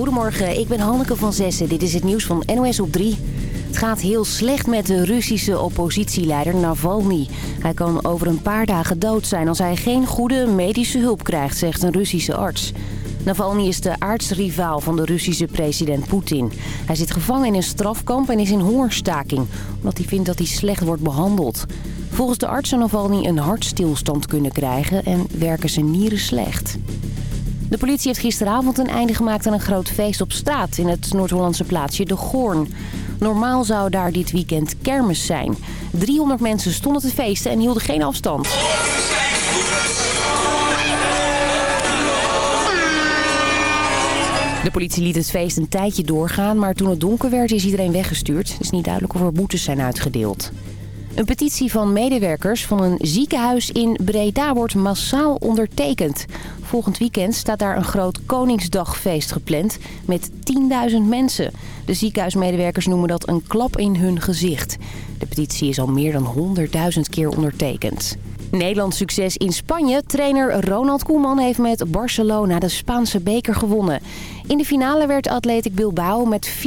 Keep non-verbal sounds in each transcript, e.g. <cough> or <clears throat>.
Goedemorgen, ik ben Hanneke van Zessen. Dit is het nieuws van NOS op 3. Het gaat heel slecht met de Russische oppositieleider Navalny. Hij kan over een paar dagen dood zijn als hij geen goede medische hulp krijgt, zegt een Russische arts. Navalny is de aardsrivaal van de Russische president Poetin. Hij zit gevangen in een strafkamp en is in hongerstaking... omdat hij vindt dat hij slecht wordt behandeld. Volgens de arts zou Navalny een hartstilstand kunnen krijgen... en werken zijn nieren slecht. De politie heeft gisteravond een einde gemaakt aan een groot feest op straat... in het Noord-Hollandse plaatsje De Goorn. Normaal zou daar dit weekend kermis zijn. 300 mensen stonden te feesten en hielden geen afstand. De politie liet het feest een tijdje doorgaan, maar toen het donker werd is iedereen weggestuurd. Het is niet duidelijk of er boetes zijn uitgedeeld. Een petitie van medewerkers van een ziekenhuis in Breda wordt massaal ondertekend. Volgend weekend staat daar een groot Koningsdagfeest gepland met 10.000 mensen. De ziekenhuismedewerkers noemen dat een klap in hun gezicht. De petitie is al meer dan 100.000 keer ondertekend. Nederlands succes in Spanje. Trainer Ronald Koeman heeft met Barcelona de Spaanse beker gewonnen. In de finale werd Athletic Bilbao met 4-0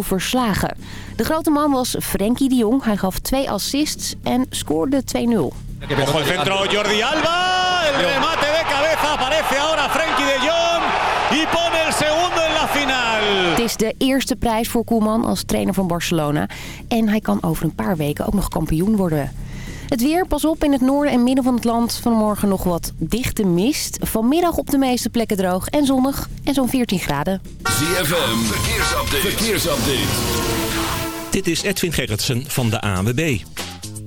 verslagen. De grote man was Frenkie de Jong. Hij gaf twee assists en scoorde 2-0. Ojo el centro Jordi Alba, el remate de cabeza, aparece ahora Frenkie de Jong y pone el segundo en la final. Het is de eerste prijs voor Koeman als trainer van Barcelona. En hij kan over een paar weken ook nog kampioen worden. Het weer, pas op in het noorden en midden van het land. Vanmorgen nog wat dichte mist. Vanmiddag op de meeste plekken droog en zonnig en zo'n 14 graden. ZFM, verkeersupdate. verkeersupdate. Dit is Edwin Gerritsen van de ANWB.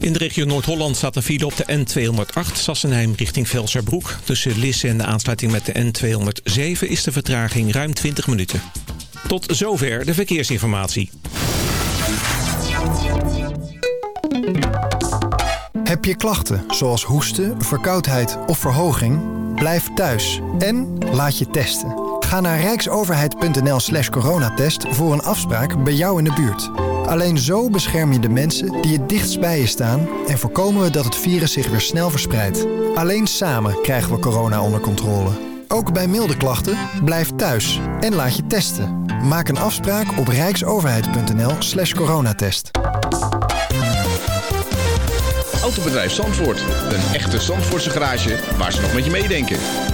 In de regio Noord-Holland staat een file op de N208 Sassenheim richting Velserbroek. Tussen Lisse en de aansluiting met de N207 is de vertraging ruim 20 minuten. Tot zover de verkeersinformatie. Heb je klachten zoals hoesten, verkoudheid of verhoging? Blijf thuis en laat je testen. Ga naar rijksoverheid.nl slash coronatest voor een afspraak bij jou in de buurt. Alleen zo bescherm je de mensen die het dichtst bij je staan... en voorkomen we dat het virus zich weer snel verspreidt. Alleen samen krijgen we corona onder controle. Ook bij milde klachten, blijf thuis en laat je testen. Maak een afspraak op rijksoverheid.nl slash coronatest. Autobedrijf Zandvoort. Een echte Zandvoortse garage waar ze nog met je meedenken.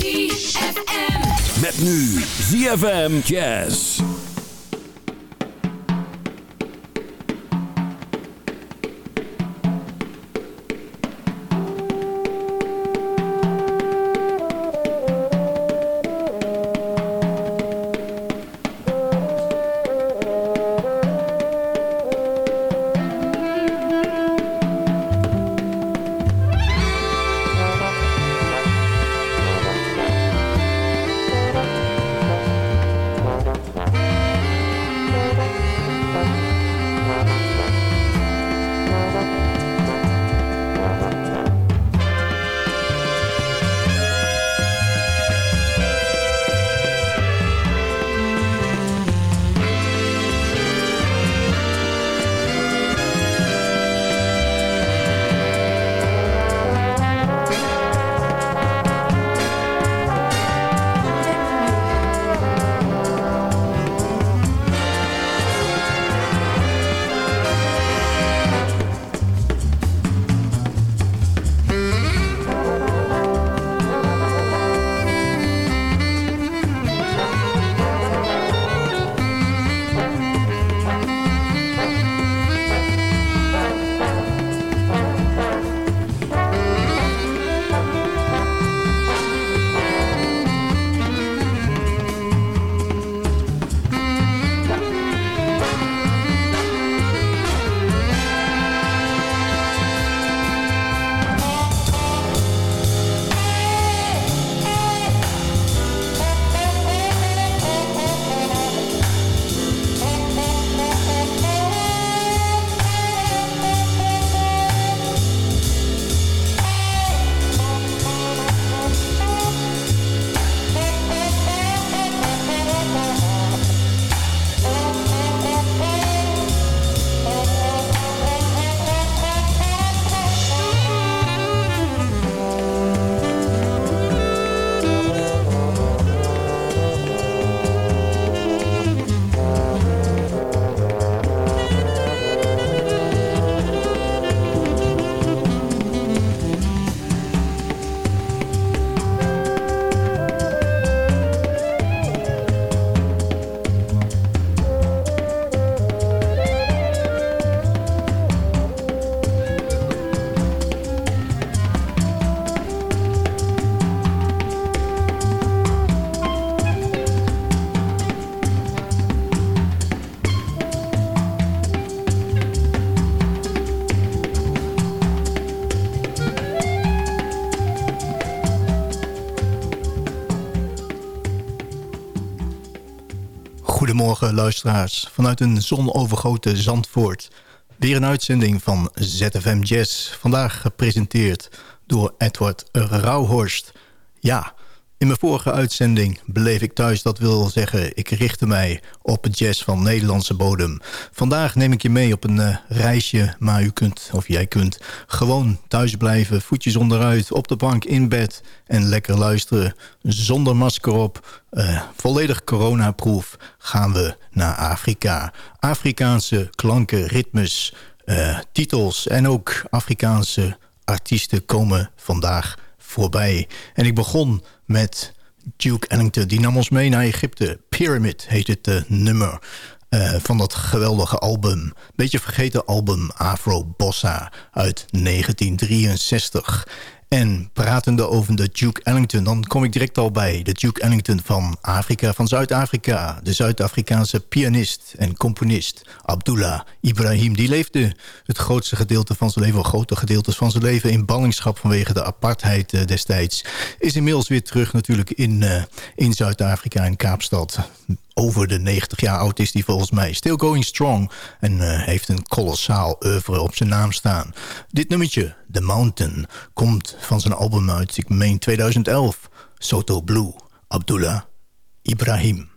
ZFM. Met nu ZFM Jazz. Luisteraars, vanuit een zonovergoten Zandvoort. Weer een uitzending van ZFM Jazz, vandaag gepresenteerd door Edward Rauhorst. Ja, in mijn vorige uitzending bleef ik thuis, dat wil zeggen... ik richtte mij op het jazz van Nederlandse bodem. Vandaag neem ik je mee op een uh, reisje, maar u kunt, of jij kunt... gewoon thuis blijven, voetjes onderuit, op de bank, in bed... en lekker luisteren, zonder masker op... Uh, volledig coronaproof gaan we naar Afrika. Afrikaanse klanken, ritmes, uh, titels en ook Afrikaanse artiesten komen vandaag voorbij. En ik begon met Duke Ellington. Die nam ons mee naar Egypte. Pyramid heet het uh, nummer. Uh, van dat geweldige album. Beetje vergeten album Afro Bossa uit 1963. En pratende over de Duke Ellington, dan kom ik direct al bij de Duke Ellington van Afrika, van Zuid-Afrika. De Zuid-Afrikaanse pianist en componist Abdullah Ibrahim. Die leefde het grootste gedeelte van zijn leven, grote gedeeltes van zijn leven in ballingschap vanwege de apartheid uh, destijds. Is inmiddels weer terug natuurlijk in, uh, in Zuid-Afrika, in Kaapstad over de 90 jaar oud is hij volgens mij. Still going strong. En uh, heeft een kolossaal oeuvre op zijn naam staan. Dit nummertje, The Mountain, komt van zijn album uit, ik meen 2011. Soto Blue, Abdullah Ibrahim.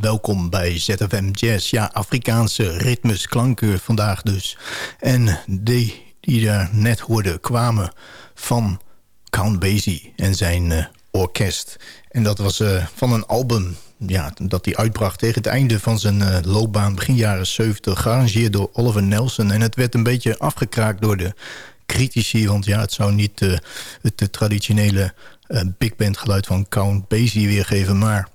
Welkom bij ZFM Jazz. Ja, Afrikaanse ritmes, klanken vandaag dus. En die die daar net hoorden kwamen van Count Basie en zijn uh, orkest. En dat was uh, van een album ja, dat hij uitbracht tegen het einde van zijn uh, loopbaan... begin jaren 70, gearrangeerd door Oliver Nelson. En het werd een beetje afgekraakt door de critici... want ja, het zou niet het traditionele big band geluid van Count Basie weergeven... maar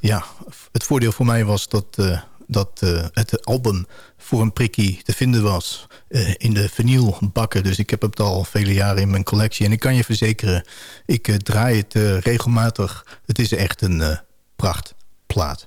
ja, het voordeel voor mij was dat, uh, dat uh, het album voor een prikkie te vinden was uh, in de vinylbakken. Dus ik heb het al vele jaren in mijn collectie. En ik kan je verzekeren, ik draai het regelmatig. Het is echt een prachtplaat.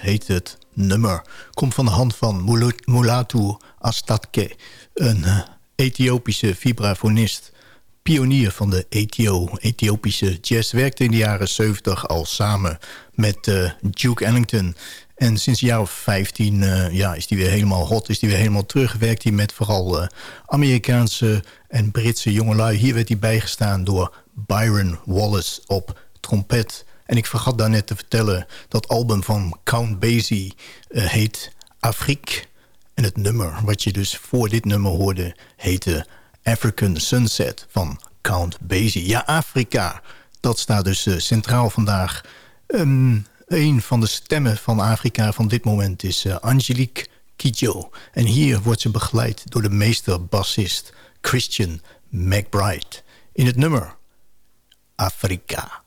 Heet het nummer. Komt van de hand van Mulatu Astatke, een uh, Ethiopische vibrafonist. Pionier van de Ethio, Ethiopische jazz. Werkte in de jaren 70 al samen met uh, Duke Ellington. En sinds jaar of 15 uh, ja, is hij weer helemaal hot, is hij weer helemaal terug. Werkt hij met vooral uh, Amerikaanse en Britse jongelui. Hier werd hij bijgestaan door Byron Wallace op trompet. En ik vergat daarnet te vertellen, dat album van Count Basie uh, heet Afrique. En het nummer wat je dus voor dit nummer hoorde heette African Sunset van Count Basie. Ja, Afrika, dat staat dus uh, centraal vandaag. Um, een van de stemmen van Afrika van dit moment is uh, Angelique Kidjo. En hier wordt ze begeleid door de meester-bassist Christian McBride. In het nummer Afrika.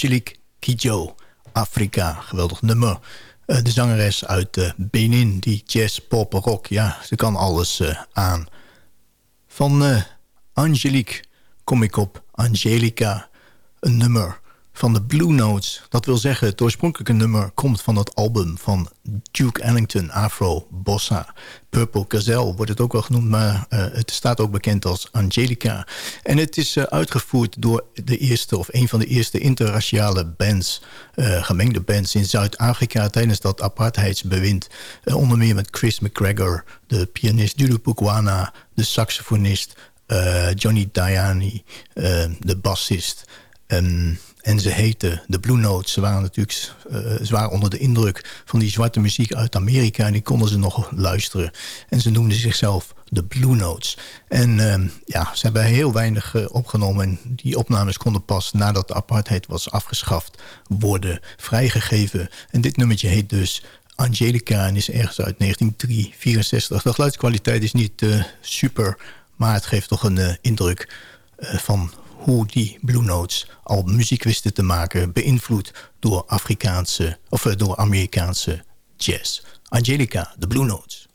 Angelique Kidjo, Afrika. Geweldig nummer. Uh, de zangeres uit uh, Benin, die jazz, pop, rock, ja, ze kan alles uh, aan. Van Angelique kom ik op Angelica, een nummer van de Blue Notes. Dat wil zeggen, het oorspronkelijke nummer komt van het album van Duke Ellington, Afro Bossa. Purple Gazelle wordt het ook wel genoemd, maar uh, het staat ook bekend als Angelica. En het is uh, uitgevoerd door de eerste of een van de eerste interraciale bands, uh, gemengde bands in Zuid-Afrika tijdens dat apartheidsbewind. onder meer met Chris McGregor, de pianist Dudu Pukwana, de saxofonist Johnny Diani, de bassist. Um, en ze heten de Blue Notes. Ze waren natuurlijk ze waren onder de indruk van die zwarte muziek uit Amerika. En die konden ze nog luisteren. En ze noemden zichzelf de Blue Notes. En uh, ja, ze hebben heel weinig uh, opgenomen. En die opnames konden pas nadat de apartheid was afgeschaft worden vrijgegeven. En dit nummertje heet dus Angelica en is ergens uit 1964. De geluidskwaliteit is niet uh, super, maar het geeft toch een indruk van hoe die Blue Notes al muziek wisten te maken... beïnvloed door, Afrikaanse, of eh, door Amerikaanse jazz. Angelica, de Blue Notes.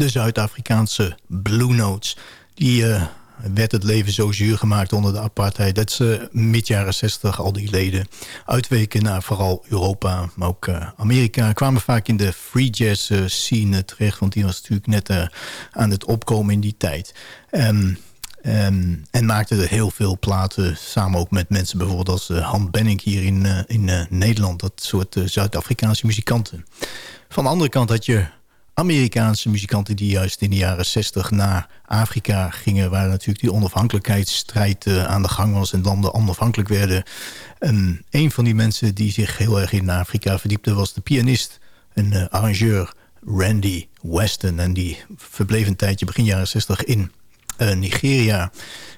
De Zuid-Afrikaanse Blue Notes. Die uh, werd het leven zo zuur gemaakt onder de apartheid... dat ze mid jaren 60 al die leden uitweken naar vooral Europa... maar ook uh, Amerika. Kwamen vaak in de free jazz uh, scene terecht... want die was natuurlijk net aan het opkomen in die tijd. Um, Um, en maakte er heel veel platen samen ook met mensen bijvoorbeeld als Han Benning hier in, in Nederland. Dat soort Zuid-Afrikaanse muzikanten. Van de andere kant had je Amerikaanse muzikanten die juist in de jaren 60 naar Afrika gingen... waar natuurlijk die onafhankelijkheidsstrijd aan de gang was en landen onafhankelijk werden. En een van die mensen die zich heel erg in Afrika verdiepte was de pianist en arrangeur Randy Weston. En die verbleef een tijdje begin jaren 60 in Nigeria.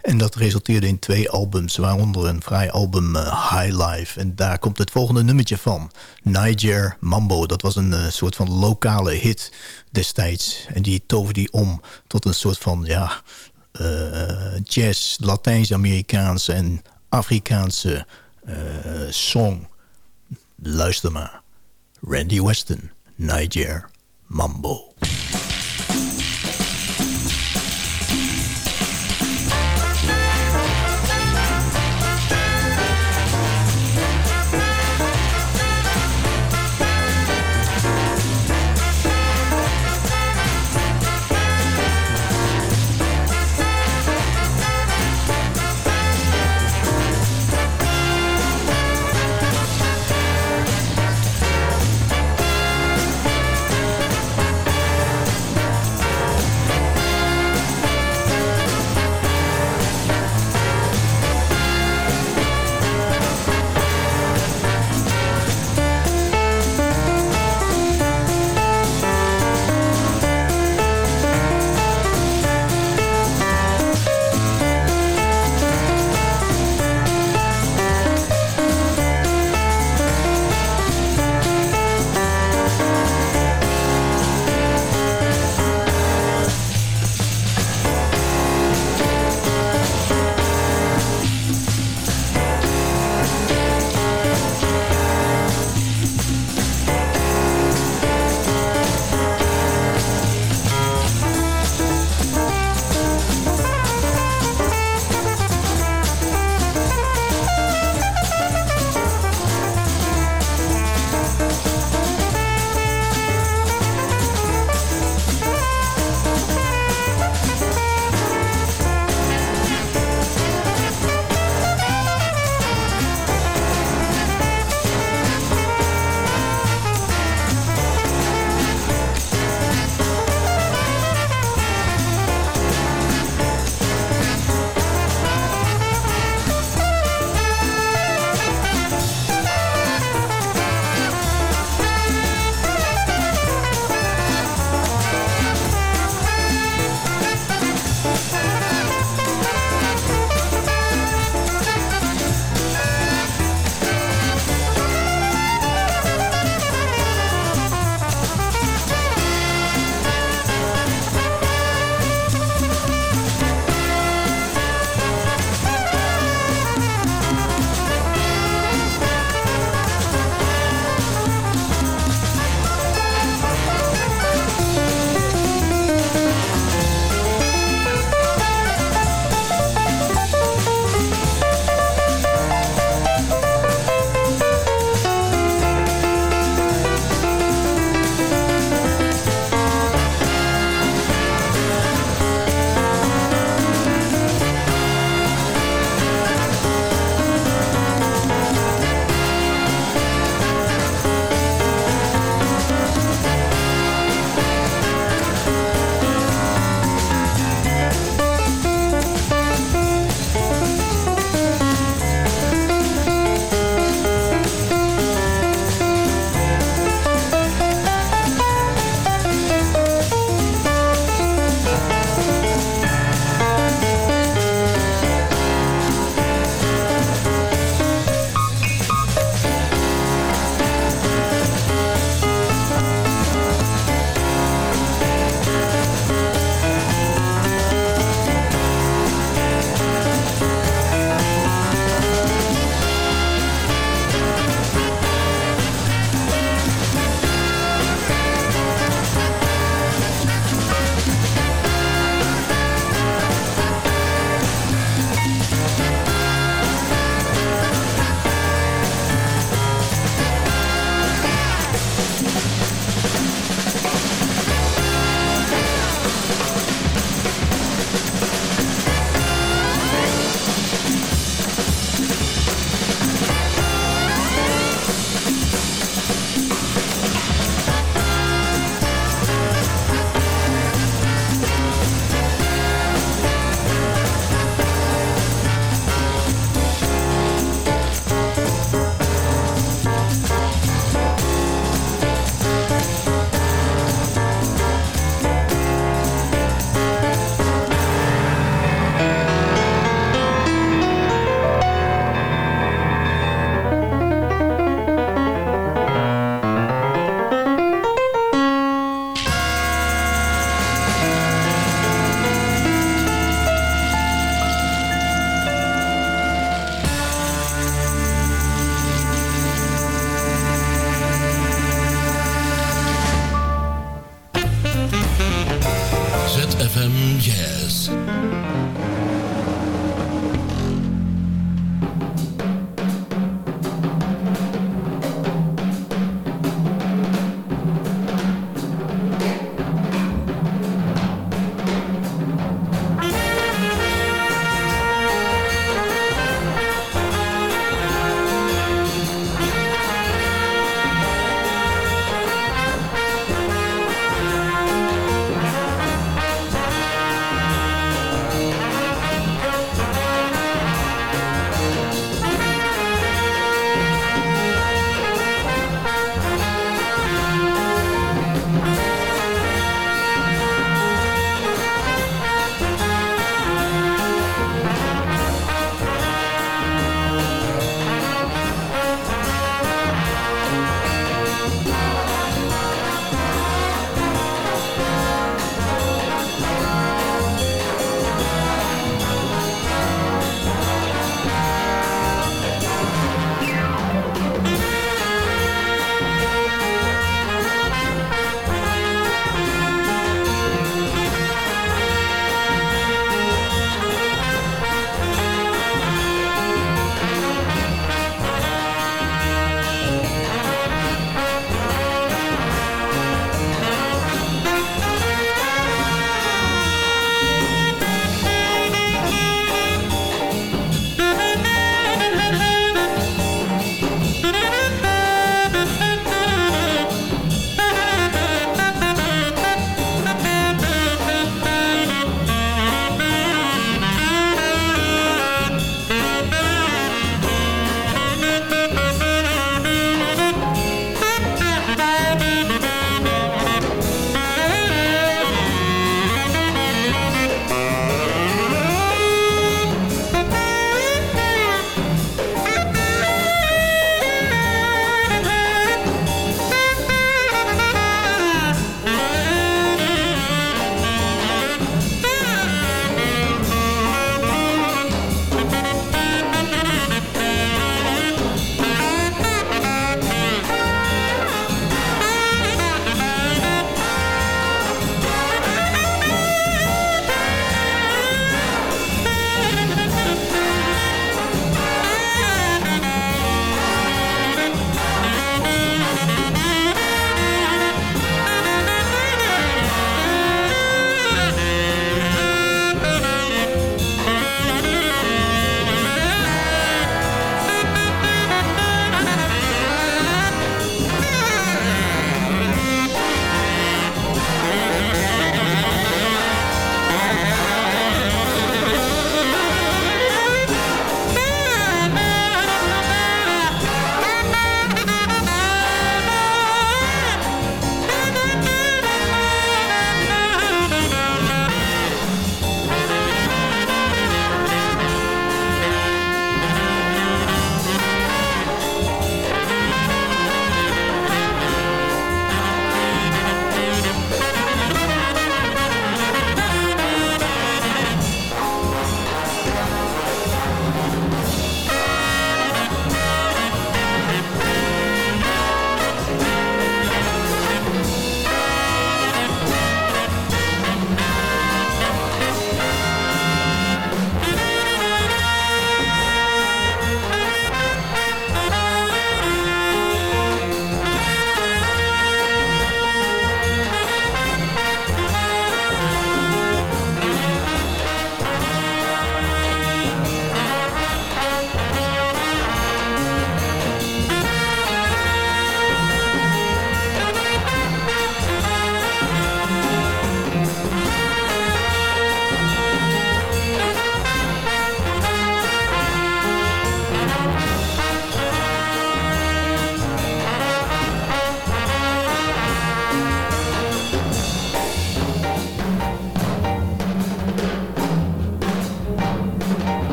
En dat resulteerde in twee albums, waaronder een vrij album uh, High Life. En daar komt het volgende nummertje van. Niger Mambo, dat was een uh, soort van lokale hit destijds. En die toverde die om tot een soort van ja, jazz, Latijns-Amerikaanse en Afrikaanse song. Luister maar. Randy Weston, Niger Mambo.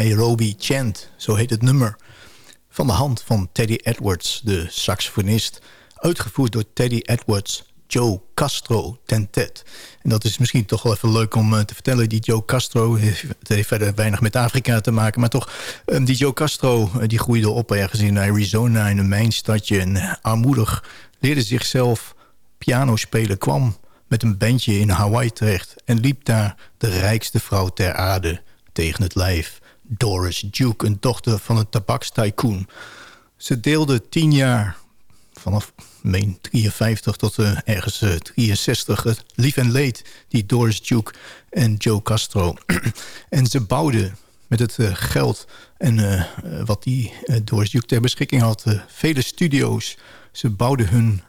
Nairobi Chant, zo heet het nummer. Van de hand van Teddy Edwards, de saxofonist. Uitgevoerd door Teddy Edwards, Joe Castro Tentet. En dat is misschien toch wel even leuk om eh, te vertellen. Die Joe Castro, het heeft verder weinig met Afrika te maken... maar toch, um, die Joe Castro die groeide op ergens in Arizona... in een mijnstadje en armoedig leerde zichzelf piano spelen... kwam met een bandje in Hawaii terecht... en liep daar de rijkste vrouw ter aarde tegen het lijf. Doris Duke, een dochter van een tabakstycoon. Ze deelde tien jaar, vanaf meen 53 tot uh, ergens uh, 63... het lief en leed, die Doris Duke en Joe Castro. <clears throat> en ze bouwden met het uh, geld en wat die Doris Duke ter beschikking had... vele studio's ze bouwden hun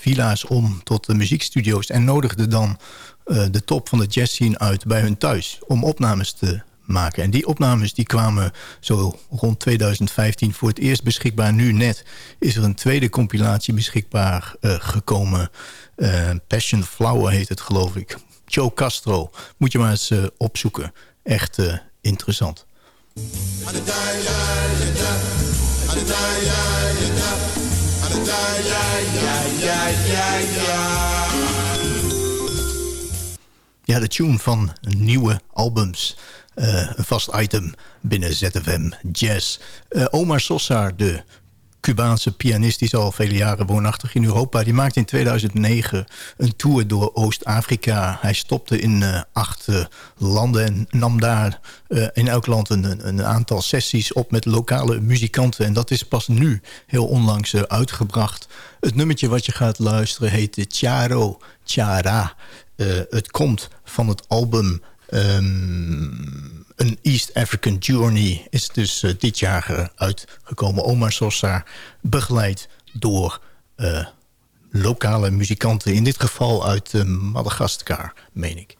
villa's om tot muziekstudio's... en nodigden dan de top van de jazzscene uit bij hun thuis... om opnames te En die opnames die kwamen zo rond 2015 voor het eerst beschikbaar. Nu net is er een tweede compilatie beschikbaar uh, gekomen. Passion Flower heet het, geloof ik. Joe Castro. Moet je maar eens opzoeken. Echt interessant. Ja, de tune van nieuwe albums. Uh, een vast item binnen ZFM Jazz. Uh, Omar Sosa, de Cubaanse pianist... die is al vele jaren woonachtig in Europa... die maakte in 2009 een tour door Oost-Afrika. Hij stopte in uh, acht landen en nam daar in elk land een, een, aantal sessies op... met lokale muzikanten. En dat is pas nu heel onlangs uitgebracht. Het nummertje wat je gaat luisteren heet Charo Chara. het komt van het album... Um, een East African Journey is dus uh, dit jaar uitgekomen. Omar Sosa, begeleid door uh, lokale muzikanten. In dit geval uit Madagaskar, meen ik.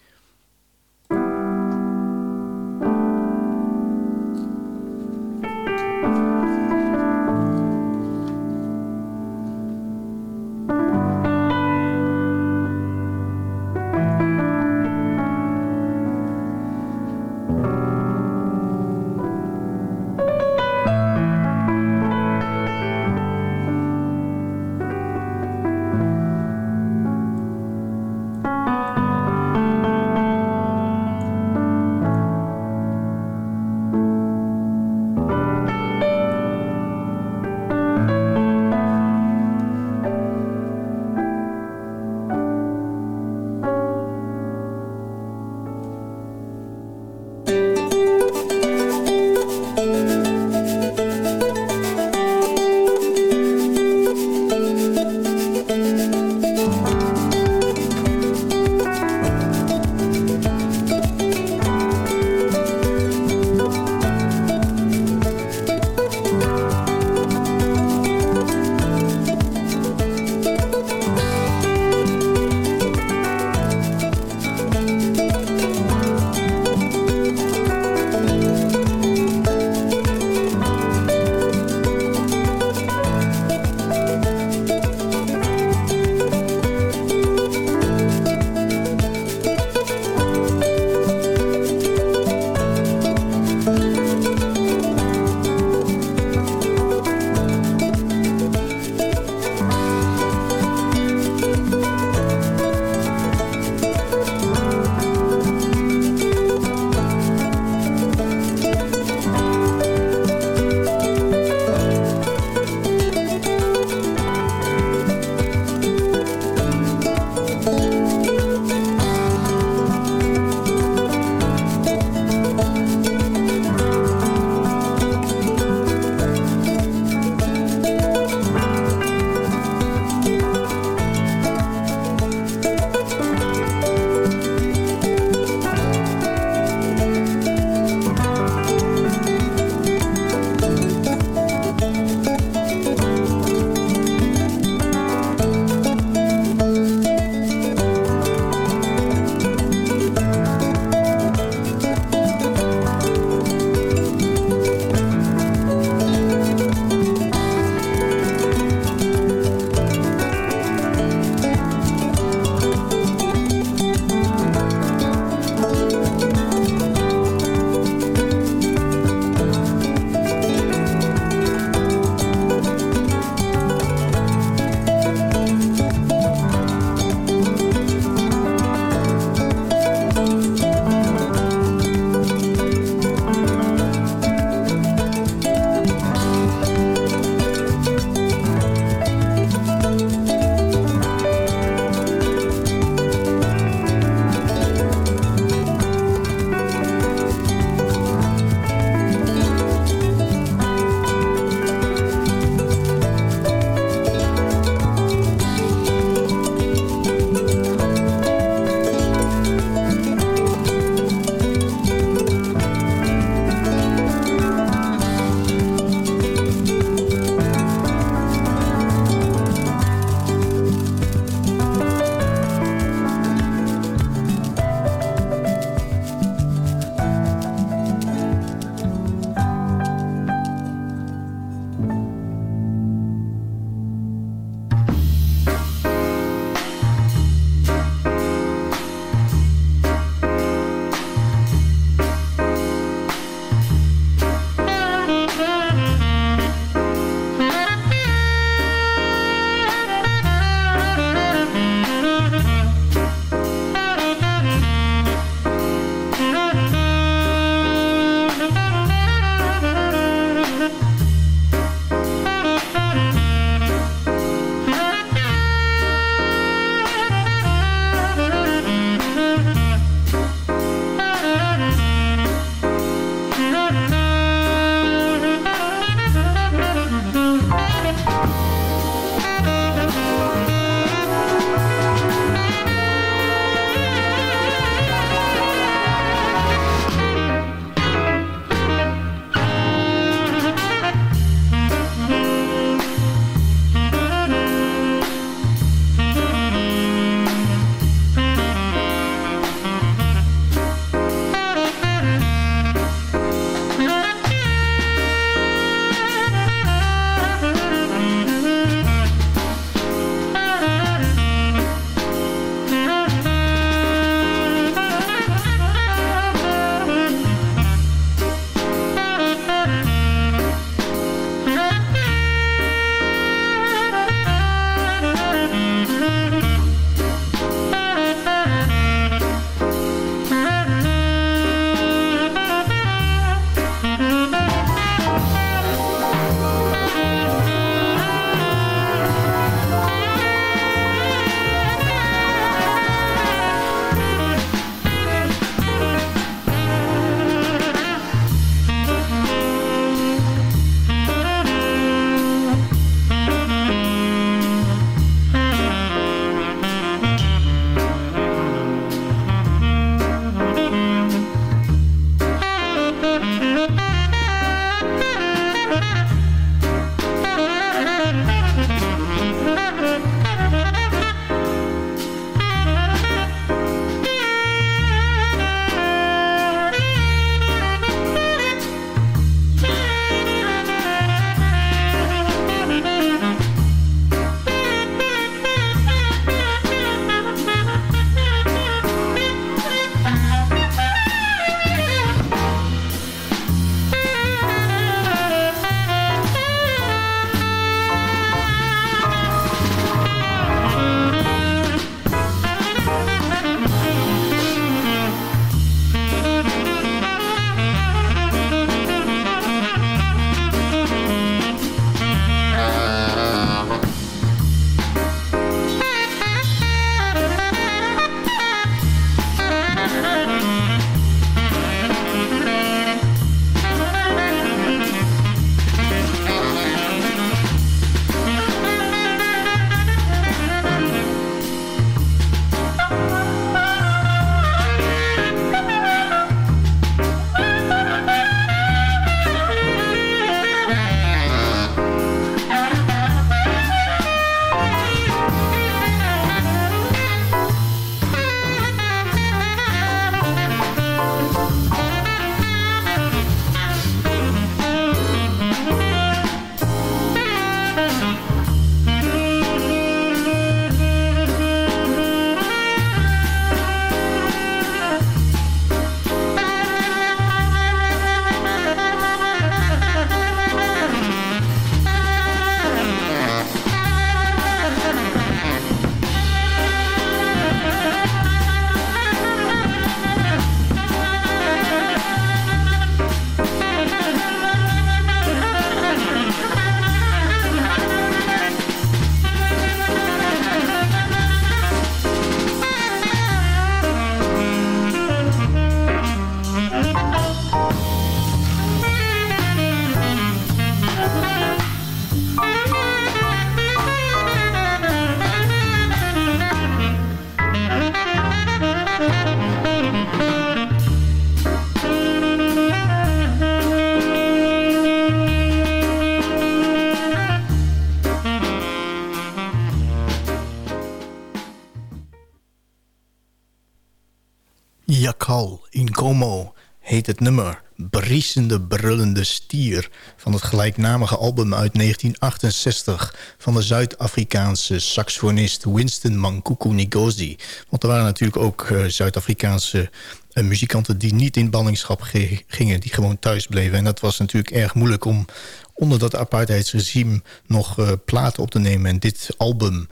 Nummer Briesende Brullende Stier... van het gelijknamige album uit 1968... van de Zuid-Afrikaanse saxofonist Winston Mankuku Ngozi. Want er waren natuurlijk ook uh, Zuid-Afrikaanse uh, muzikanten... die niet in ballingschap gingen, die gewoon thuis bleven. En dat was natuurlijk erg moeilijk om onder dat apartheidsregime... nog uh, platen op te nemen. En dit album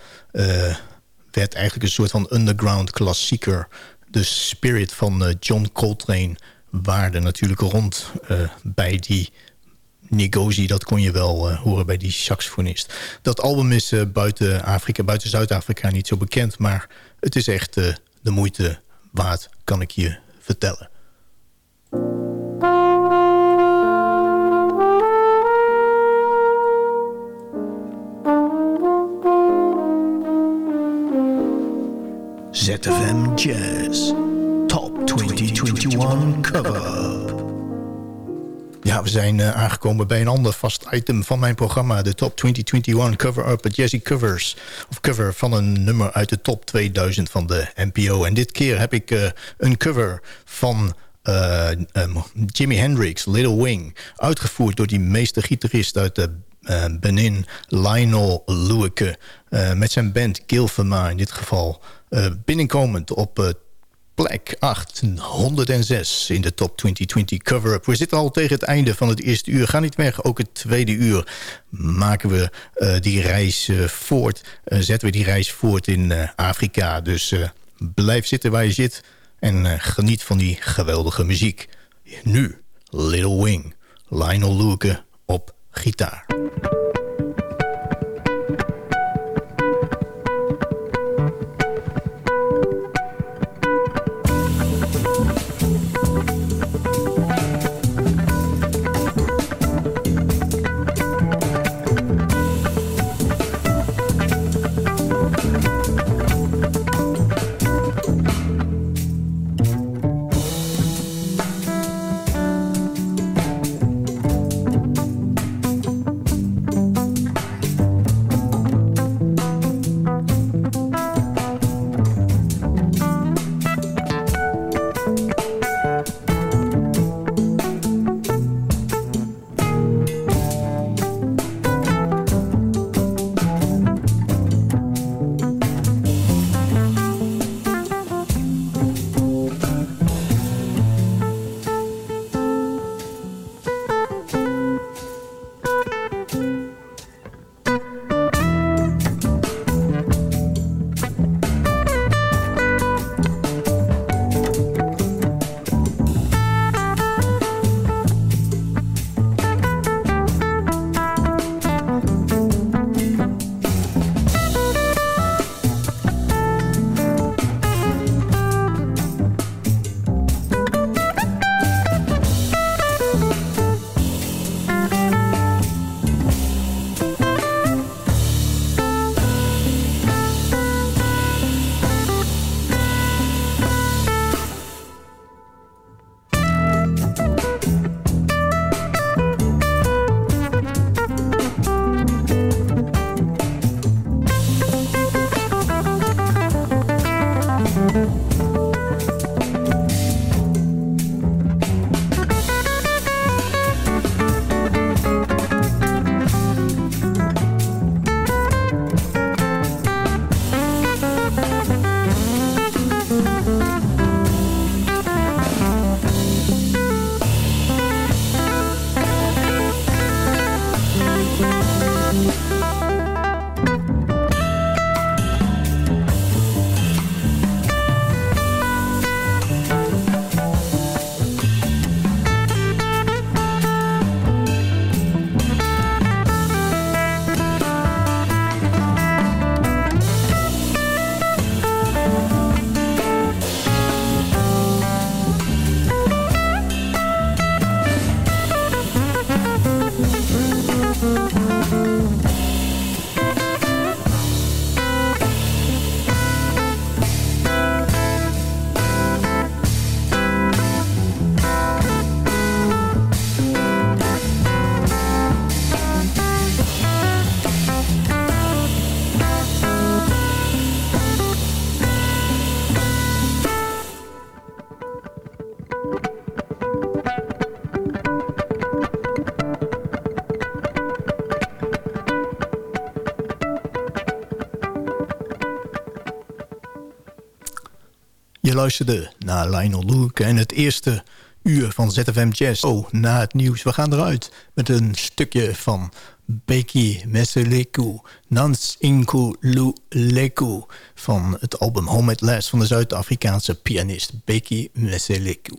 werd eigenlijk een soort van underground klassieker de spirit van John Coltrane waarde natuurlijk rond uh, bij die Ngozi. Dat kon je wel uh, horen bij die saxofonist. Dat album is buiten Afrika, buiten Zuid-Afrika niet zo bekend... maar het is echt de moeite waard, kan ik je vertellen. ZFM Jazz 2021 Cover-Up. Ja, we zijn uh, aangekomen bij een ander vast item van mijn programma. De Top 2021 Cover-Up, Jazzy Covers. Of cover van een nummer uit de top 2000 van de NPO. En dit keer heb ik uh, een cover van... Uh, um, Jimi Hendrix, Little Wing. Uitgevoerd door die meestergitarist uit de uh, Benin, Lionel Loueke. Met zijn band Gilfema in dit geval. Binnenkomend op plek 806 in de top 2020 cover-up. We zitten al tegen het einde van het eerste uur. Ga niet weg, ook het tweede uur maken we die reis voort. zetten we die reis voort in Afrika. Dus blijf zitten waar je zit en geniet van die geweldige muziek. Nu, Little Wing, Lionel Loueke op gitaar. Luisterde naar Lionel Luke en het eerste uur van ZFM Jazz. Oh, na het nieuws. We gaan eruit met een stukje van Beki Meseleku, Nans Inku Leku van het album Home at Last van de Zuid-Afrikaanse pianist Beki Meseleku.